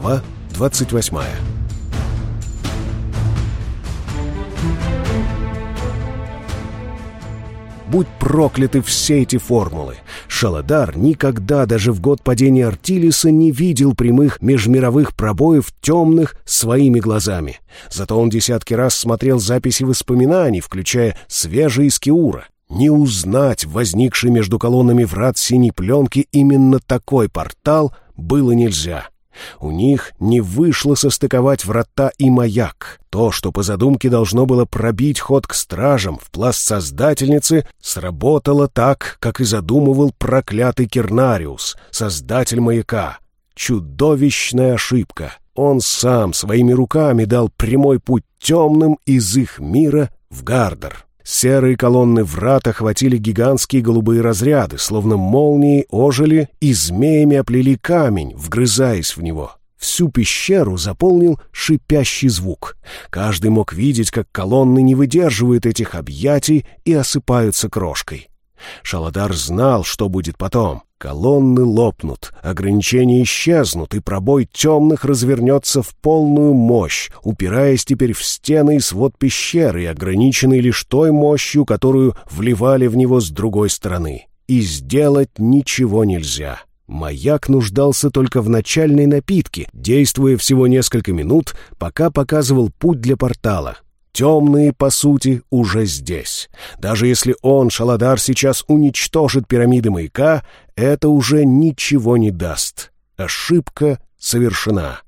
Глава 28 Будь прокляты все эти формулы. Шаладар никогда даже в год падения Артилиса не видел прямых межмировых пробоев темных своими глазами. Зато он десятки раз смотрел записи воспоминаний, включая свежие из Киура. Не узнать возникший между колоннами врат синей пленки именно такой портал было нельзя. У них не вышло состыковать врата и маяк. То, что по задумке должно было пробить ход к стражам в пласт Создательницы, сработало так, как и задумывал проклятый Кернариус, создатель маяка. Чудовищная ошибка. Он сам своими руками дал прямой путь темным из их мира в Гардер. Серые колонны врат охватили гигантские голубые разряды, словно молнии ожили и змеями оплели камень, вгрызаясь в него. Всю пещеру заполнил шипящий звук. Каждый мог видеть, как колонны не выдерживают этих объятий и осыпаются крошкой. Шаладар знал, что будет потом. Колонны лопнут, ограничения исчезнут, и пробой темных развернется в полную мощь, упираясь теперь в стены и свод пещеры, ограниченный лишь той мощью, которую вливали в него с другой стороны. И сделать ничего нельзя. Маяк нуждался только в начальной напитке, действуя всего несколько минут, пока показывал путь для портала. Темные, по сути, уже здесь. Даже если он, Шаладар, сейчас уничтожит пирамиды маяка, это уже ничего не даст. Ошибка совершена.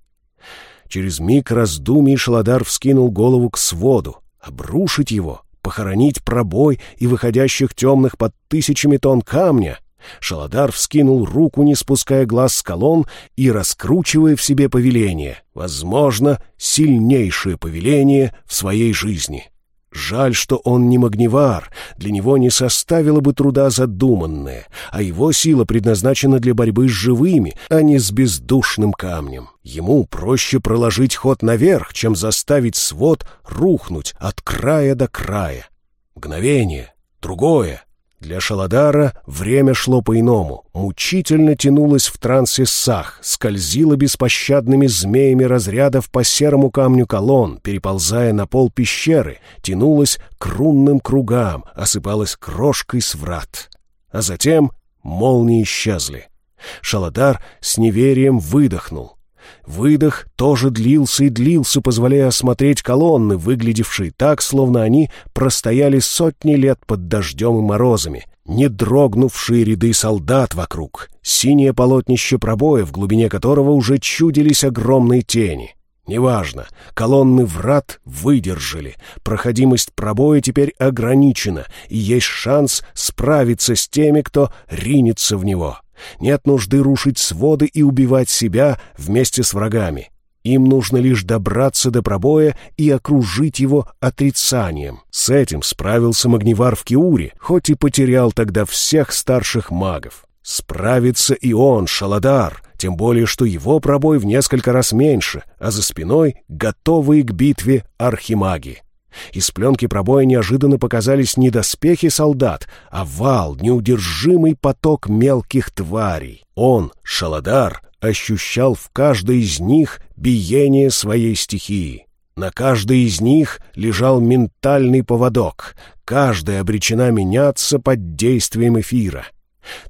Через миг раздумий Шаладар вскинул голову к своду. Обрушить его, похоронить пробой и выходящих темных под тысячами тонн камня — Шаладар вскинул руку, не спуская глаз с колонн и раскручивая в себе повеление, возможно, сильнейшее повеление в своей жизни. Жаль, что он не магневар, для него не составило бы труда задуманное, а его сила предназначена для борьбы с живыми, а не с бездушным камнем. Ему проще проложить ход наверх, чем заставить свод рухнуть от края до края. Мгновение, другое, для Шаладара время шло по-иному, мучительно тянулось в трансе сах, скользило беспощадными змеями разрядов по серому камню колонн, переползая на пол пещеры, тянулось к рунным кругам, осыпалось крошкой с врат. А затем молнии исчезли. Шаладар с неверием выдохнул. Выдох тоже длился и длился, позволяя осмотреть колонны, выглядевшие так, словно они простояли сотни лет под дождем и морозами, не дрогнувшие ряды солдат вокруг, синее полотнище пробоя, в глубине которого уже чудились огромные тени. Неважно, колонны врат выдержали, проходимость пробоя теперь ограничена, и есть шанс справиться с теми, кто ринется в него. Нет нужды рушить своды и убивать себя вместе с врагами. Им нужно лишь добраться до пробоя и окружить его отрицанием. С этим справился Магнивар в Киуре, хоть и потерял тогда всех старших магов. Справится и он, Шаладар, тем более, что его пробой в несколько раз меньше, а за спиной готовые к битве архимаги. Из пленки пробоя неожиданно показались не доспехи солдат, а вал, неудержимый поток мелких тварей. Он, Шаладар, ощущал в каждой из них биение своей стихии. На каждой из них лежал ментальный поводок, каждая обречена меняться под действием эфира.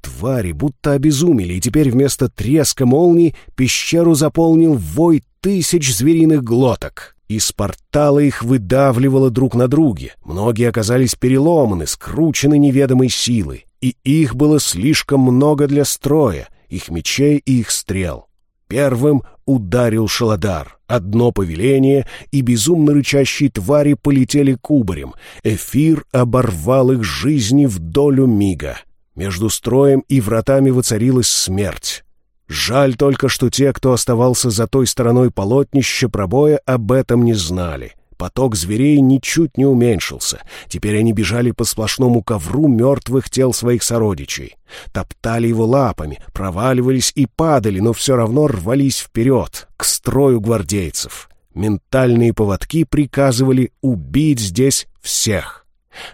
Твари будто обезумели, и теперь вместо треска молний пещеру заполнил вой тысяч звериных глоток. Из портала их выдавливало друг на друге. Многие оказались переломаны, скручены неведомой силой. И их было слишком много для строя, их мечей и их стрел. Первым ударил Шаладар. Одно повеление, и безумно рычащие твари полетели кубарем. Эфир оборвал их жизни в долю мига. Между строем и вратами воцарилась смерть. Жаль только, что те, кто оставался за той стороной полотнища пробоя, об этом не знали. Поток зверей ничуть не уменьшился. Теперь они бежали по сплошному ковру мертвых тел своих сородичей. Топтали его лапами, проваливались и падали, но все равно рвались вперед, к строю гвардейцев. Ментальные поводки приказывали убить здесь всех.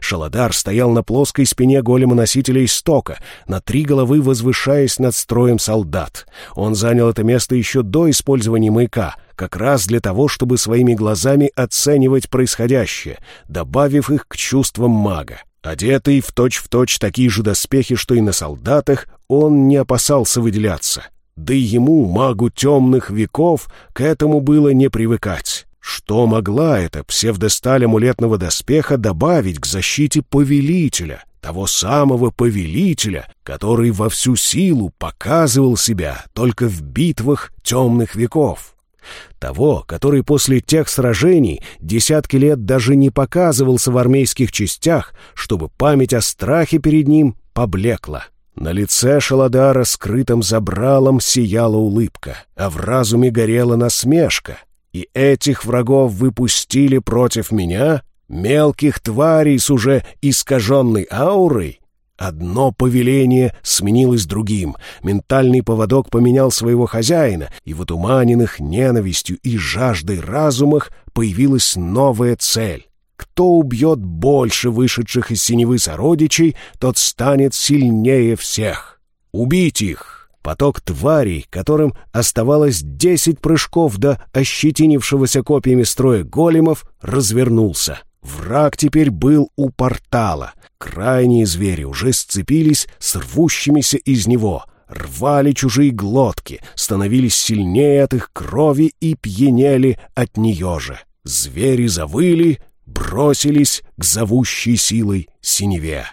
Шаладар стоял на плоской спине голема-носителя истока, на три головы возвышаясь над строем солдат. Он занял это место еще до использования маяка, как раз для того, чтобы своими глазами оценивать происходящее, добавив их к чувствам мага. Одетый в точь-в-точь точь такие же доспехи, что и на солдатах, он не опасался выделяться. Да и ему, магу темных веков, к этому было не привыкать. Что могла эта псевдосталь амулетного доспеха добавить к защите повелителя, того самого повелителя, который во всю силу показывал себя только в битвах темных веков? Того, который после тех сражений десятки лет даже не показывался в армейских частях, чтобы память о страхе перед ним поблекла. На лице Шаладара скрытым забралом сияла улыбка, а в разуме горела насмешка. И этих врагов выпустили против меня, мелких тварей с уже искаженной аурой? Одно повеление сменилось другим, ментальный поводок поменял своего хозяина, и в отуманенных ненавистью и жаждой разумах появилась новая цель. Кто убьет больше вышедших из синевы сородичей, тот станет сильнее всех. Убить их! Поток тварей, которым оставалось десять прыжков до ощетинившегося копьями строя големов, развернулся. Враг теперь был у портала. Крайние звери уже сцепились с рвущимися из него, рвали чужие глотки, становились сильнее от их крови и пьянели от нее же. Звери завыли, бросились к зовущей силой синеве.